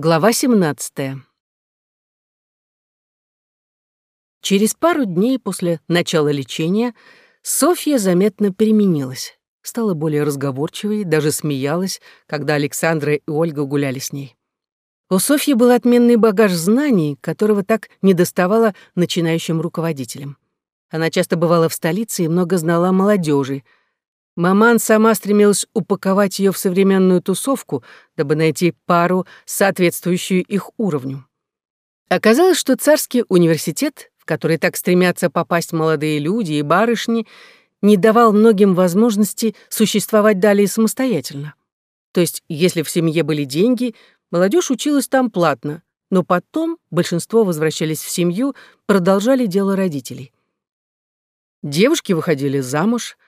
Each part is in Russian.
Глава 17. Через пару дней после начала лечения Софья заметно переменилась. Стала более разговорчивой, даже смеялась, когда Александра и Ольга гуляли с ней. У Софьи был отменный багаж знаний, которого так недоставало начинающим руководителям. Она часто бывала в столице и много знала о молодежи — Маман сама стремилась упаковать ее в современную тусовку, дабы найти пару, соответствующую их уровню. Оказалось, что царский университет, в который так стремятся попасть молодые люди и барышни, не давал многим возможности существовать далее самостоятельно. То есть, если в семье были деньги, молодежь училась там платно, но потом большинство возвращались в семью, продолжали дело родителей. Девушки выходили замуж —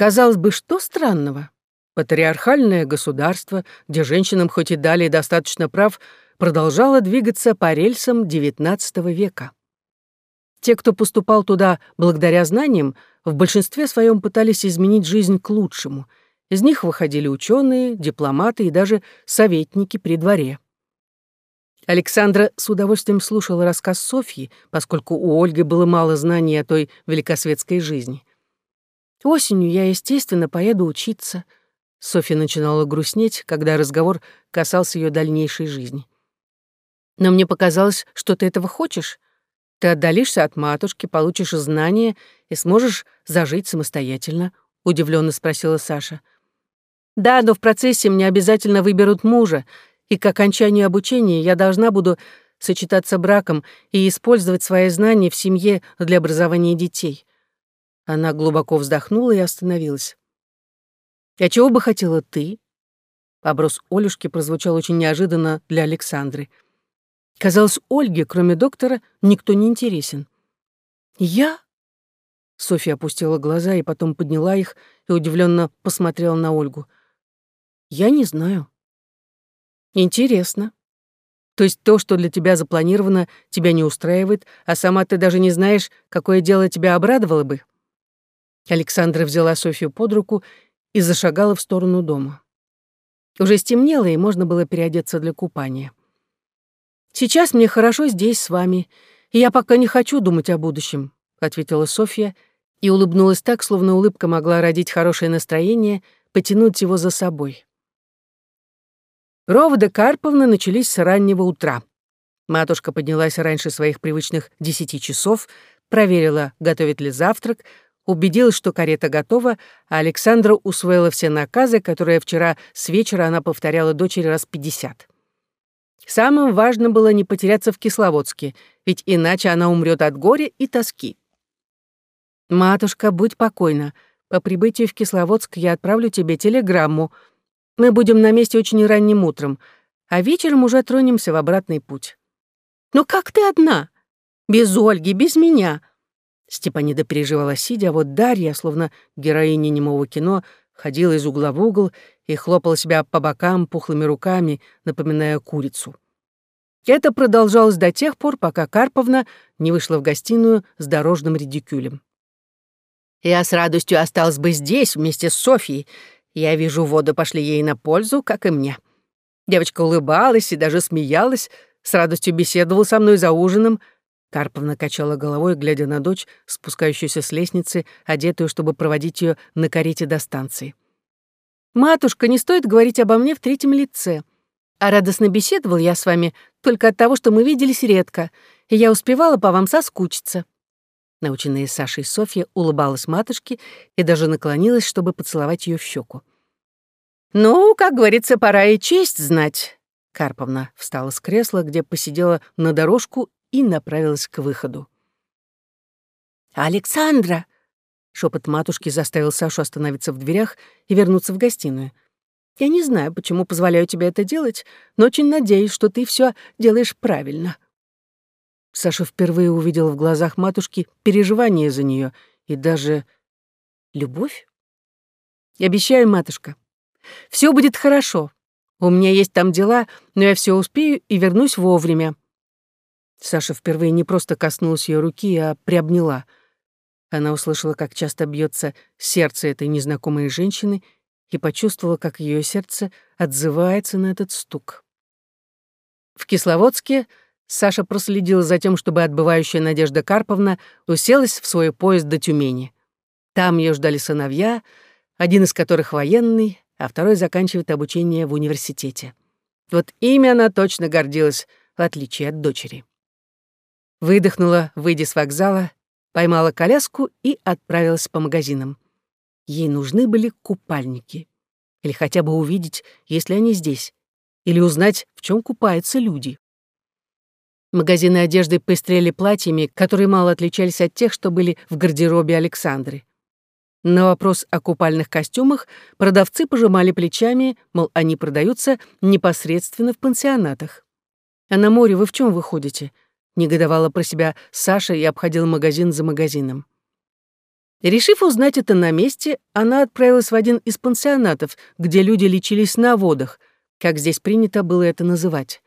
Казалось бы, что странного? Патриархальное государство, где женщинам хоть и дали достаточно прав, продолжало двигаться по рельсам XIX века. Те, кто поступал туда благодаря знаниям, в большинстве своем пытались изменить жизнь к лучшему. Из них выходили ученые, дипломаты и даже советники при дворе. Александра с удовольствием слушала рассказ Софьи, поскольку у Ольги было мало знаний о той великосветской жизни. Осенью я, естественно, поеду учиться. Софья начинала грустнеть, когда разговор касался ее дальнейшей жизни. Но мне показалось, что ты этого хочешь. Ты отдалишься от матушки, получишь знания и сможешь зажить самостоятельно, удивленно спросила Саша. Да, но в процессе мне обязательно выберут мужа, и к окончанию обучения я должна буду сочетаться браком и использовать свои знания в семье для образования детей. Она глубоко вздохнула и остановилась. «А чего бы хотела ты?» Оброс Олюшки прозвучал очень неожиданно для Александры. Казалось, Ольге, кроме доктора, никто не интересен. «Я?» Софья опустила глаза и потом подняла их и удивленно посмотрела на Ольгу. «Я не знаю». «Интересно. То есть то, что для тебя запланировано, тебя не устраивает, а сама ты даже не знаешь, какое дело тебя обрадовало бы?» Александра взяла Софью под руку и зашагала в сторону дома. Уже стемнело, и можно было переодеться для купания. «Сейчас мне хорошо здесь с вами, и я пока не хочу думать о будущем», ответила Софья и улыбнулась так, словно улыбка могла родить хорошее настроение, потянуть его за собой. Роводы Карповны начались с раннего утра. Матушка поднялась раньше своих привычных десяти часов, проверила, готовит ли завтрак, убедилась, что карета готова, а Александра усвоила все наказы, которые вчера с вечера она повторяла дочери раз пятьдесят. Самым важным было не потеряться в Кисловодске, ведь иначе она умрет от горя и тоски. «Матушка, будь покойна. По прибытию в Кисловодск я отправлю тебе телеграмму. Мы будем на месте очень ранним утром, а вечером уже тронемся в обратный путь». «Но как ты одна? Без Ольги, без меня?» Степанида переживала сидя, а вот Дарья, словно героиня немого кино, ходила из угла в угол и хлопала себя по бокам пухлыми руками, напоминая курицу. Это продолжалось до тех пор, пока Карповна не вышла в гостиную с дорожным редикюлем. «Я с радостью осталась бы здесь вместе с Софьей. Я вижу, воды пошли ей на пользу, как и мне». Девочка улыбалась и даже смеялась, с радостью беседовала со мной за ужином, Карповна качала головой, глядя на дочь, спускающуюся с лестницы, одетую, чтобы проводить ее на карете до станции. «Матушка, не стоит говорить обо мне в третьем лице. А радостно беседовал я с вами только от того, что мы виделись редко, и я успевала по вам соскучиться». Наученная Сашей Софья улыбалась матушке и даже наклонилась, чтобы поцеловать ее в щеку. «Ну, как говорится, пора и честь знать». Карповна встала с кресла, где посидела на дорожку и направилась к выходу. «Александра!» Шепот матушки заставил Сашу остановиться в дверях и вернуться в гостиную. «Я не знаю, почему позволяю тебе это делать, но очень надеюсь, что ты все делаешь правильно». Саша впервые увидел в глазах матушки переживание за нее и даже любовь. «Я обещаю, матушка, все будет хорошо. У меня есть там дела, но я все успею и вернусь вовремя. Саша впервые не просто коснулась ее руки, а приобняла. Она услышала, как часто бьется сердце этой незнакомой женщины и почувствовала, как ее сердце отзывается на этот стук. В Кисловодске Саша проследила за тем, чтобы отбывающая Надежда Карповна уселась в свой поезд до Тюмени. Там ее ждали сыновья, один из которых военный, а второй заканчивает обучение в университете. Вот ими она точно гордилась, в отличие от дочери. Выдохнула, выйдя с вокзала, поймала коляску и отправилась по магазинам. Ей нужны были купальники. Или хотя бы увидеть, есть ли они здесь. Или узнать, в чем купаются люди. Магазины одежды пестрели платьями, которые мало отличались от тех, что были в гардеробе Александры. На вопрос о купальных костюмах продавцы пожимали плечами, мол, они продаются непосредственно в пансионатах. «А на море вы в чем выходите?» — негодовала про себя Саша и обходила магазин за магазином. Решив узнать это на месте, она отправилась в один из пансионатов, где люди лечились на водах, как здесь принято было это называть.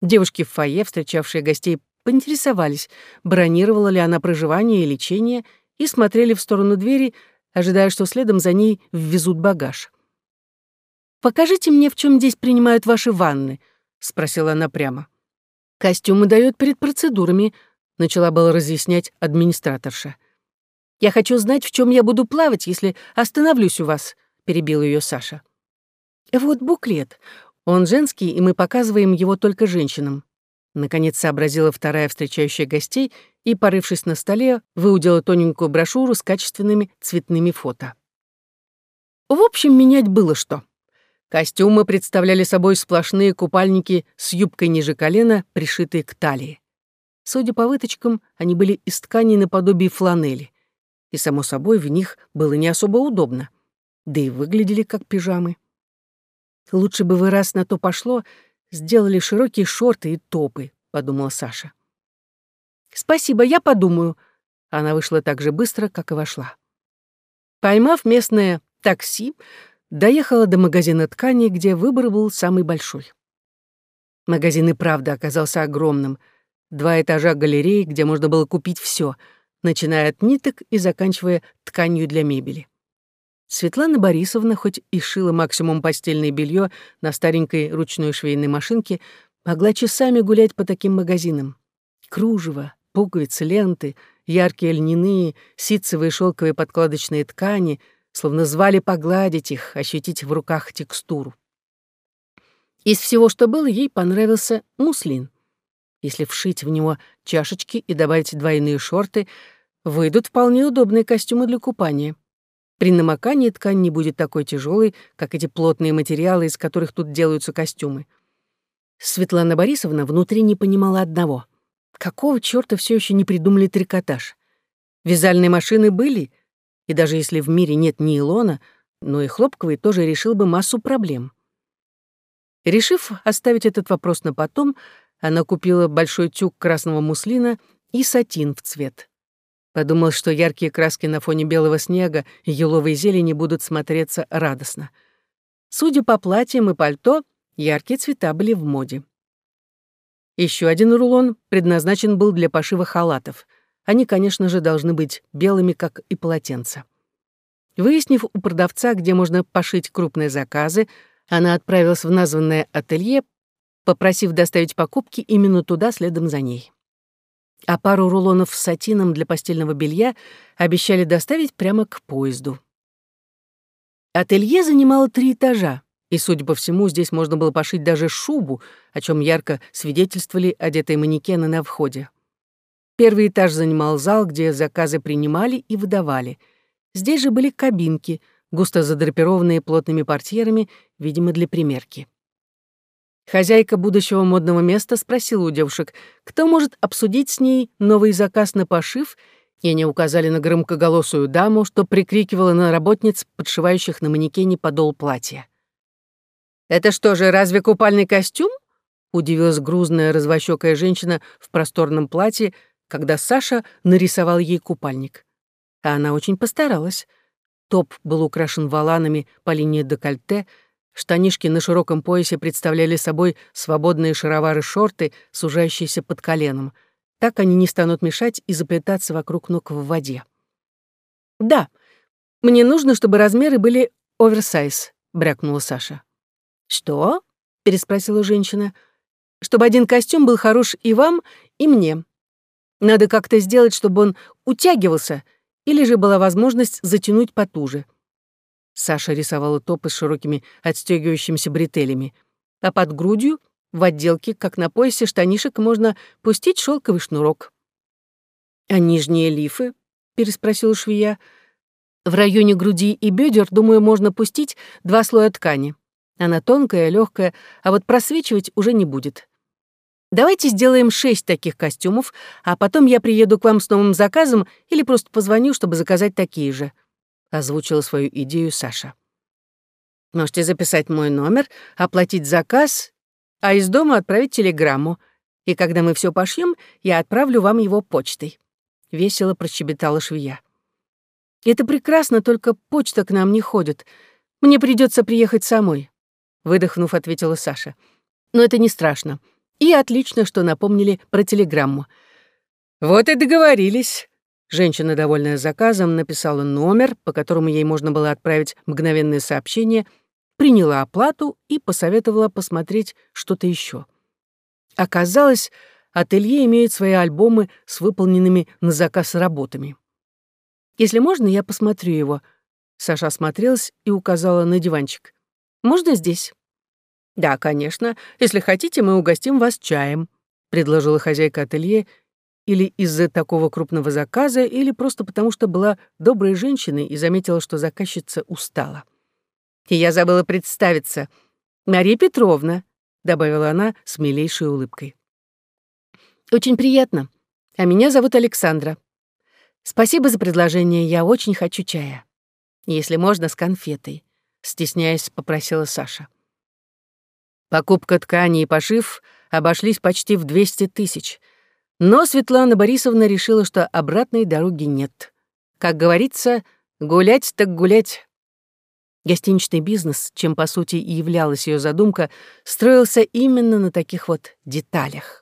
Девушки в фойе, встречавшие гостей, поинтересовались, бронировала ли она проживание и лечение, и смотрели в сторону двери, ожидая, что следом за ней ввезут багаж. «Покажите мне, в чем здесь принимают ваши ванны», — спросила она прямо. «Костюмы дают перед процедурами», — начала было разъяснять администраторша. «Я хочу знать, в чем я буду плавать, если остановлюсь у вас», — перебил ее Саша. «Вот буклет. Он женский, и мы показываем его только женщинам». Наконец сообразила вторая встречающая гостей и, порывшись на столе, выудила тоненькую брошюру с качественными цветными фото. В общем, менять было что. Костюмы представляли собой сплошные купальники с юбкой ниже колена, пришитые к талии. Судя по выточкам, они были из ткани наподобие фланели и, само собой, в них было не особо удобно. Да и выглядели как пижамы. «Лучше бы вы раз на то пошло, сделали широкие шорты и топы», — подумала Саша. «Спасибо, я подумаю». Она вышла так же быстро, как и вошла. Поймав местное такси, доехала до магазина тканей, где выбор был самый большой. Магазин и правда оказался огромным. Два этажа галереи, где можно было купить все — начиная от ниток и заканчивая тканью для мебели. Светлана Борисовна, хоть и шила максимум постельное белье на старенькой ручной швейной машинке, могла часами гулять по таким магазинам. Кружево, пуговицы, ленты, яркие льняные, ситцевые шелковые подкладочные ткани, словно звали погладить их, ощутить в руках текстуру. Из всего, что было, ей понравился муслин. Если вшить в него чашечки и добавить двойные шорты, выйдут вполне удобные костюмы для купания. При намокании ткань не будет такой тяжелой, как эти плотные материалы, из которых тут делаются костюмы. Светлана Борисовна внутри не понимала одного. Какого чёрта все еще не придумали трикотаж? Вязальные машины были, и даже если в мире нет нейлона, но и хлопковый тоже решил бы массу проблем. Решив оставить этот вопрос на потом, она купила большой тюк красного муслина и сатин в цвет. Подумал, что яркие краски на фоне белого снега и еловой зелени будут смотреться радостно. Судя по платьям и пальто, яркие цвета были в моде. Еще один рулон предназначен был для пошива халатов. Они, конечно же, должны быть белыми, как и полотенца. Выяснив у продавца, где можно пошить крупные заказы, она отправилась в названное ателье попросив доставить покупки именно туда следом за ней. А пару рулонов с сатином для постельного белья обещали доставить прямо к поезду. Ателье занимало три этажа, и, судя по всему, здесь можно было пошить даже шубу, о чем ярко свидетельствовали одетые манекены на входе. Первый этаж занимал зал, где заказы принимали и выдавали. Здесь же были кабинки, густо задрапированные плотными портьерами, видимо, для примерки. Хозяйка будущего модного места спросила у девушек, кто может обсудить с ней новый заказ на пошив, и они указали на громкоголосую даму, что прикрикивала на работниц, подшивающих на манекене подол платья. «Это что же, разве купальный костюм?» — удивилась грузная развощёкая женщина в просторном платье, когда Саша нарисовал ей купальник. А она очень постаралась. Топ был украшен валанами по линии декольте — Штанишки на широком поясе представляли собой свободные шаровары-шорты, сужающиеся под коленом. Так они не станут мешать и заплетаться вокруг ног в воде. «Да, мне нужно, чтобы размеры были оверсайз», — брякнула Саша. «Что?» — переспросила женщина. чтобы один костюм был хорош и вам, и мне. Надо как-то сделать, чтобы он утягивался, или же была возможность затянуть потуже. Саша рисовала топы с широкими отстегивающимися бретелями, а под грудью, в отделке, как на поясе штанишек, можно пустить шелковый шнурок. «А нижние лифы?» — переспросила швея. «В районе груди и бедер, думаю, можно пустить два слоя ткани. Она тонкая, легкая, а вот просвечивать уже не будет. Давайте сделаем шесть таких костюмов, а потом я приеду к вам с новым заказом или просто позвоню, чтобы заказать такие же», — озвучила свою идею Саша. «Можете записать мой номер, оплатить заказ, а из дома отправить телеграмму. И когда мы все пошьем, я отправлю вам его почтой», — весело прощебетала швея. «Это прекрасно, только почта к нам не ходит. Мне придется приехать самой», — выдохнув, ответила Саша. «Но это не страшно. И отлично, что напомнили про телеграмму. «Вот и договорились». Женщина, довольная заказом, написала номер, по которому ей можно было отправить мгновенное сообщение, приняла оплату и посоветовала посмотреть что-то еще. Оказалось, ателье имеет свои альбомы с выполненными на заказ работами. «Если можно, я посмотрю его». Саша осмотрелась и указала на диванчик. «Можно здесь?» «Да, конечно. Если хотите, мы угостим вас чаем», — предложила хозяйка ателье, или из-за такого крупного заказа, или просто потому, что была доброй женщиной и заметила, что заказчица устала. «И я забыла представиться. Мария Петровна», — добавила она с милейшей улыбкой. «Очень приятно. А меня зовут Александра. Спасибо за предложение, я очень хочу чая. Если можно, с конфетой», — стесняясь, попросила Саша. Покупка ткани и пошив обошлись почти в 200 тысяч. Но Светлана Борисовна решила, что обратной дороги нет. Как говорится, гулять так гулять. Гостиничный бизнес, чем по сути и являлась ее задумка, строился именно на таких вот деталях.